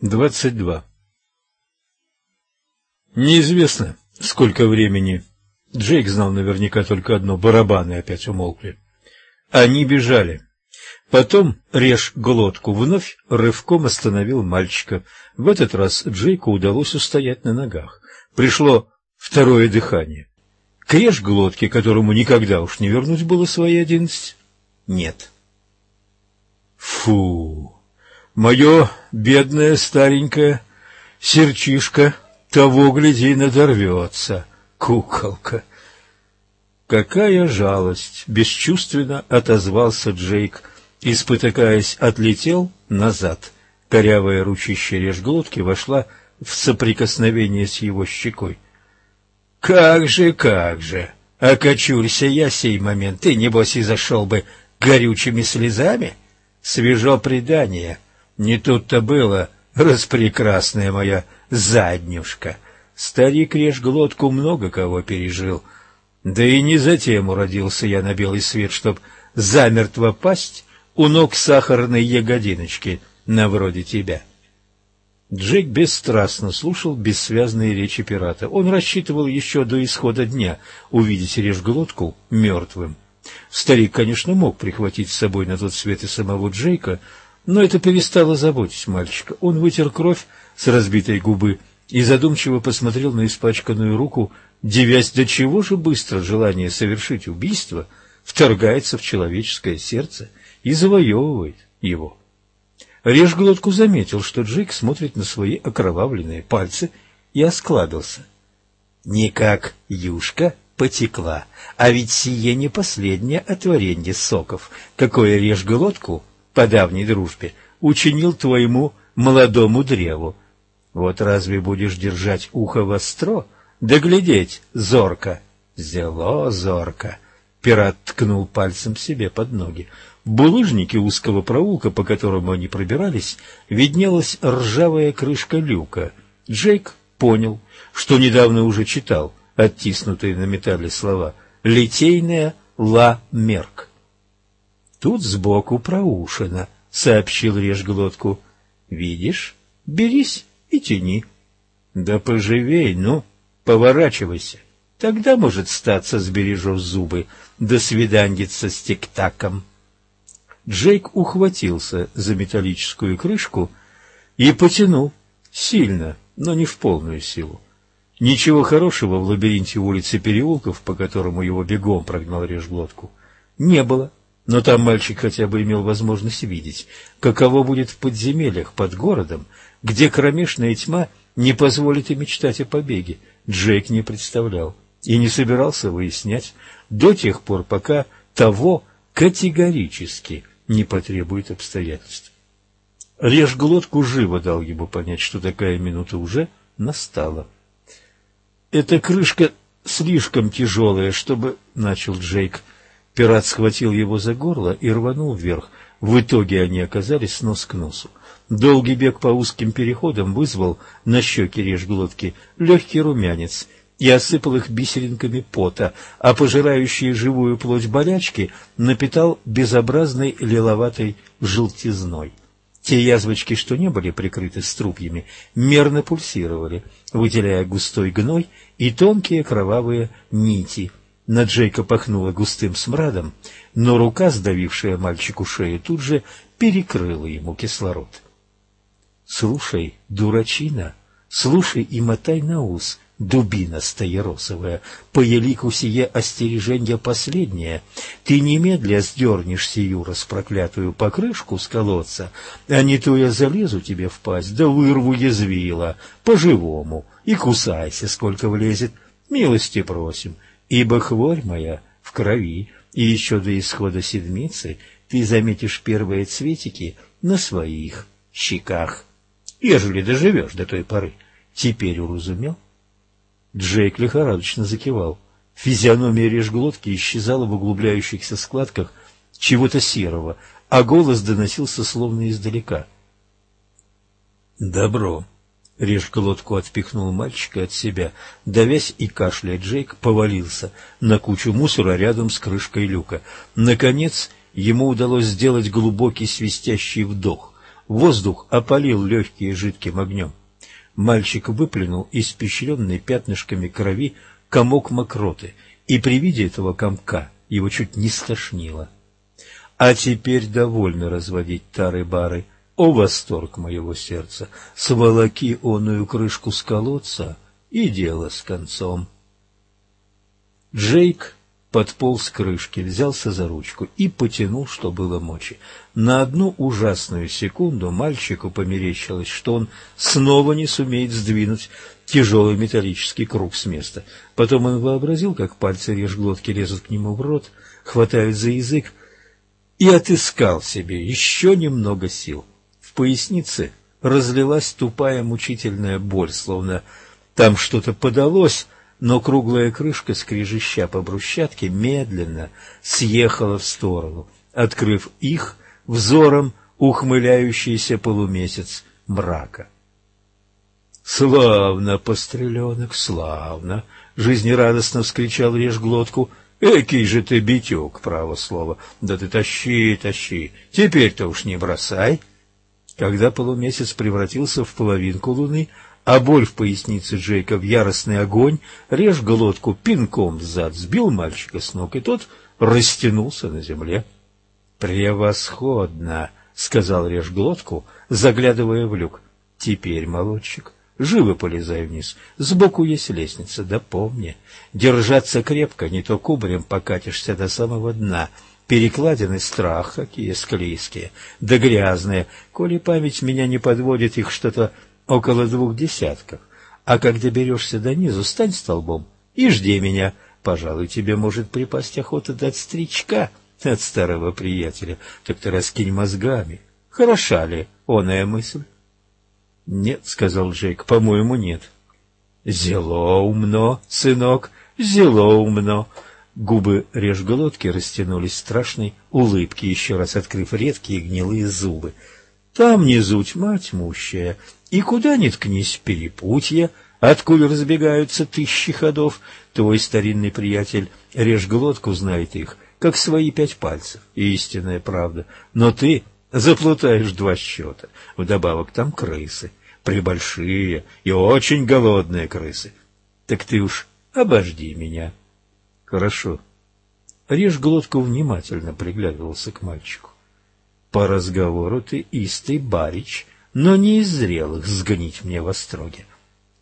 22. Неизвестно, сколько времени. Джейк знал наверняка только одно — барабаны опять умолкли. Они бежали. Потом режь глотку вновь рывком остановил мальчика. В этот раз Джейку удалось устоять на ногах. Пришло второе дыхание. Крежь глотки, которому никогда уж не вернуть было свои одиннадцать, нет. Фу! Мое бедное старенькое серчишка того, гляди, надорвется, куколка. Какая жалость! Бесчувственно отозвался Джейк и, спотыкаясь, отлетел назад. Корявая ручище режглотки вошла в соприкосновение с его щекой. — Как же, как же! Окочурься я сей момент, ты, небось, и зашел бы горючими слезами? Свежо предание — не тут-то было, распрекрасная моя заднюшка. Старик режь глотку много кого пережил. Да и не затем уродился я на белый свет, чтоб замертво пасть у ног сахарной ягодиночки на вроде тебя. Джек бесстрастно слушал бессвязные речи пирата. Он рассчитывал еще до исхода дня увидеть режглотку мертвым. Старик, конечно, мог прихватить с собой на тот свет и самого Джейка, но это перестало заботить мальчика. Он вытер кровь с разбитой губы и задумчиво посмотрел на испачканную руку, девясь до чего же быстро желание совершить убийство вторгается в человеческое сердце и завоевывает его. Режглотку заметил, что Джейк смотрит на свои окровавленные пальцы и осклабился. Не как юшка потекла, а ведь сие не последнее отворение соков, какое режглотку по давней дружбе учинил твоему молодому древу. Вот разве будешь держать ухо востро, да глядеть зорко? Зело зорко. Пират ткнул пальцем себе под ноги. В булыжнике узкого проулка, по которому они пробирались, виднелась ржавая крышка люка. Джейк понял, что недавно уже читал оттиснутые на металле слова «Литейная ла мерк». Тут сбоку проушина, — сообщил режглотку. — Видишь? Берись и тяни. — Да поживей, ну, поворачивайся. Тогда, может, статься сбережешь зубы. До свиданьица с тиктаком. Джейк ухватился за металлическую крышку и потянул. Сильно, но не в полную силу. Ничего хорошего в лабиринте улиц и переулков, по которому его бегом прогнал режглотку, не было. Но там мальчик хотя бы имел возможность видеть, каково будет в подземельях под городом, где кромешная тьма не позволит и мечтать о побеге. Джейк не представлял и не собирался выяснять до тех пор, пока того категорически не потребует обстоятельств. Режь глотку живо дал ему понять, что такая минута уже настала. «Эта крышка слишком тяжелая, чтобы...» — начал Джейк — Пират схватил его за горло и рванул вверх. В итоге они оказались нос к носу. Долгий бег по узким переходам вызвал на щеки режглотки легкий румянец и осыпал их бисеринками пота, а пожирающие живую плоть болячки напитал безобразной лиловатой желтизной. Те язвочки, что не были прикрыты струпьями, мерно пульсировали, выделяя густой гной и тонкие кровавые нити – на Джейка пахнуло густым смрадом, но рука, сдавившая мальчику шею, тут же перекрыла ему кислород. — Слушай, дурачина, слушай и мотай на ус, дубина стояросовая, по елику сие остереженье последнее. Ты немедля сдернешь сию распроклятую покрышку с колодца, а не то я залезу тебе в пасть, да вырву язвила, по-живому, и кусайся, сколько влезет. Милости просим, — Ибо хворь моя в крови, и еще до исхода седмицы ты заметишь первые цветики на своих щеках, ежели доживешь до той поры. Теперь уразумел? Джейк лихорадочно закивал. Физиономия режглотки исчезала в углубляющихся складках чего-то серого, а голос доносился словно издалека. «Добро. Режь глотку отпихнул мальчика от себя. Давясь и кашляя, Джейк повалился на кучу мусора рядом с крышкой люка. Наконец ему удалось сделать глубокий свистящий вдох. Воздух опалил легкие жидким огнем. Мальчик выплюнул испещренный пятнышками крови комок мокроты, и при виде этого комка его чуть не стошнило. А теперь довольно разводить тары-бары. О, восторг моего сердца! Сволоки оную крышку с колодца, и дело с концом. Джейк подполз к крышке, взялся за ручку и потянул, что было мочи. На одну ужасную секунду мальчику померещилось, что он снова не сумеет сдвинуть тяжелый металлический круг с места. Потом он вообразил, как пальцы режглотки лезут к нему в рот, хватают за язык, и отыскал себе еще немного сил. Пояснице разлилась тупая мучительная боль, словно там что-то подалось, но круглая крышка, скрежеща по брусчатке, медленно съехала в сторону, открыв их взором ухмыляющийся полумесяц мрака. «Славно, постреленок, славно!» — жизнерадостно вскричал режглотку. «Экий же ты битюк, право слово! Да ты тащи, тащи! Теперь-то уж не бросай!» Когда полумесяц превратился в половинку луны, а боль в пояснице Джейка в яростный огонь, режь глотку пинком зад, сбил мальчика с ног, и тот растянулся на земле. «Превосходно!» — сказал режь глотку, заглядывая в люк. «Теперь, молодчик, живо полезай вниз. Сбоку есть лестница, да помни. Держаться крепко, не то кубарем покатишься до самого дна». Перекладины страх, какие склизкие, да грязные. Коли память меня не подводит, их что-то около двух десятков. А как доберешься до низу, стань столбом и жди меня. Пожалуй, тебе может припасть охота дать стричка от старого приятеля. Так ты раскинь мозгами. Хороша ли оная мысль? — Нет, — сказал Джейк, — по-моему, нет. — Зело умно, сынок, зело умно. Губы режглотки растянулись страшной улыбки, еще раз открыв редкие гнилые зубы. Там внизу тьма тьмущая, и куда ни ткнись перепутье, откуда разбегаются тысячи ходов, твой старинный приятель режь глотку знает их, как свои пять пальцев, истинная правда. Но ты заплутаешь два счета, вдобавок там крысы, прибольшие и очень голодные крысы. Так ты уж обожди меня. Хорошо. Режь глотку внимательно приглядывался к мальчику. По разговору ты истый барич — но не из зрелых сгнить мне во строге.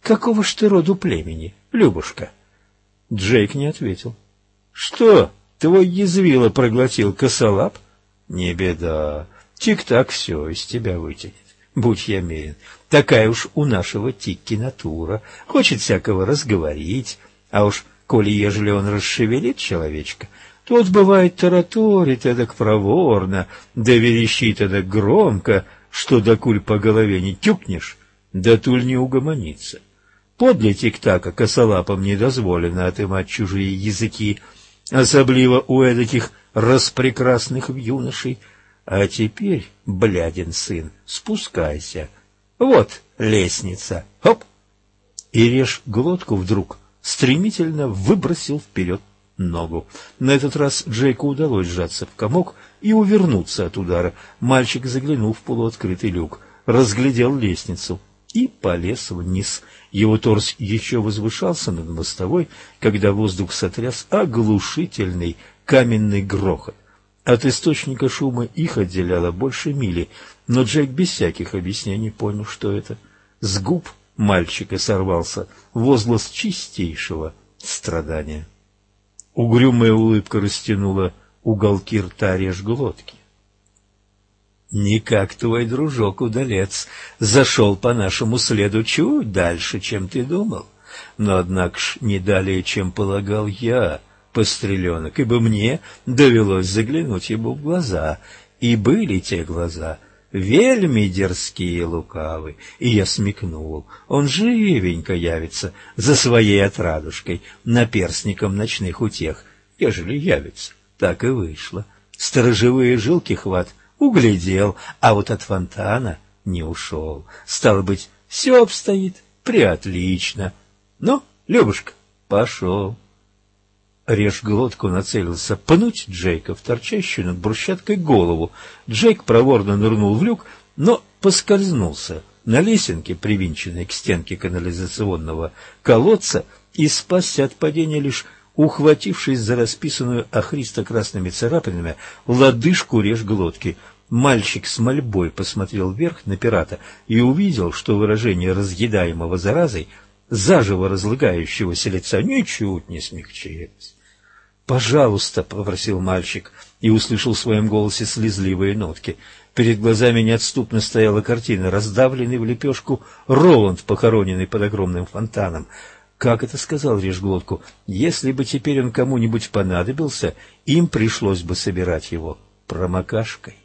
Какого ж ты роду племени, Любушка? Джейк не ответил. Что, твой язвило проглотил косолап? Не беда, тик-так все из тебя вытянет. Будь я мерен, такая уж у нашего тикки натура, хочет всякого разговорить, а уж коли ежели он расшевелит человечка, тот бывает тараторит эдак проворно, да верещит эдак громко, что докуль по голове не тюкнешь, да туль не угомонится. Подле тик-така косолапам не дозволено отымать чужие языки, особливо у эдаких распрекрасных юношей. А теперь, блядин сын, спускайся. Вот лестница. Хоп! И режь глотку вдруг стремительно выбросил вперед ногу. На этот раз Джейку удалось сжаться в комок и увернуться от удара. Мальчик заглянул в полуоткрытый люк, разглядел лестницу и полез вниз. Его торс еще возвышался над мостовой, когда воздух сотряс оглушительный каменный грохот. От источника шума их отделяло больше мили, но Джейк без всяких объяснений понял, что это. С губ мальчика сорвался возглас чистейшего страдания. Угрюмая улыбка растянула уголки рта режглотки. Не как твой дружок-удалец зашел по нашему следу чуть дальше, чем ты думал. Но, однако ж, не далее, чем полагал я, постреленок, ибо мне довелось заглянуть ему в глаза. И были те глаза вельми дерзкие и лукавы, и я смекнул, он живенько явится за своей отрадушкой, наперсником ночных утех, ежели явится. Так и вышло. Сторожевые жилки хват углядел, а вот от фонтана не ушел. Стало быть, все обстоит приотлично. Ну, Любушка, пошел. Режь глотку нацелился пнуть Джейка в торчащую над брусчаткой голову. Джейк проворно нырнул в люк но поскользнулся на лесенке, привинченной к стенке канализационного колодца, и спасся от падения лишь ухватившись за расписанную охристо-красными царапинами лодыжку реж глотки. Мальчик с мольбой посмотрел вверх на пирата и увидел, что выражение разъедаемого заразой, заживо разлагающегося лица, ничуть не смягчилось. «Пожалуйста», — попросил мальчик, и услышал в своем голосе слезливые нотки. Перед глазами неотступно стояла картина, раздавленный в лепешку Роланд, похороненный под огромным фонтаном. Как это сказал Режглотку? Если бы теперь он кому-нибудь понадобился, им пришлось бы собирать его промокашкой.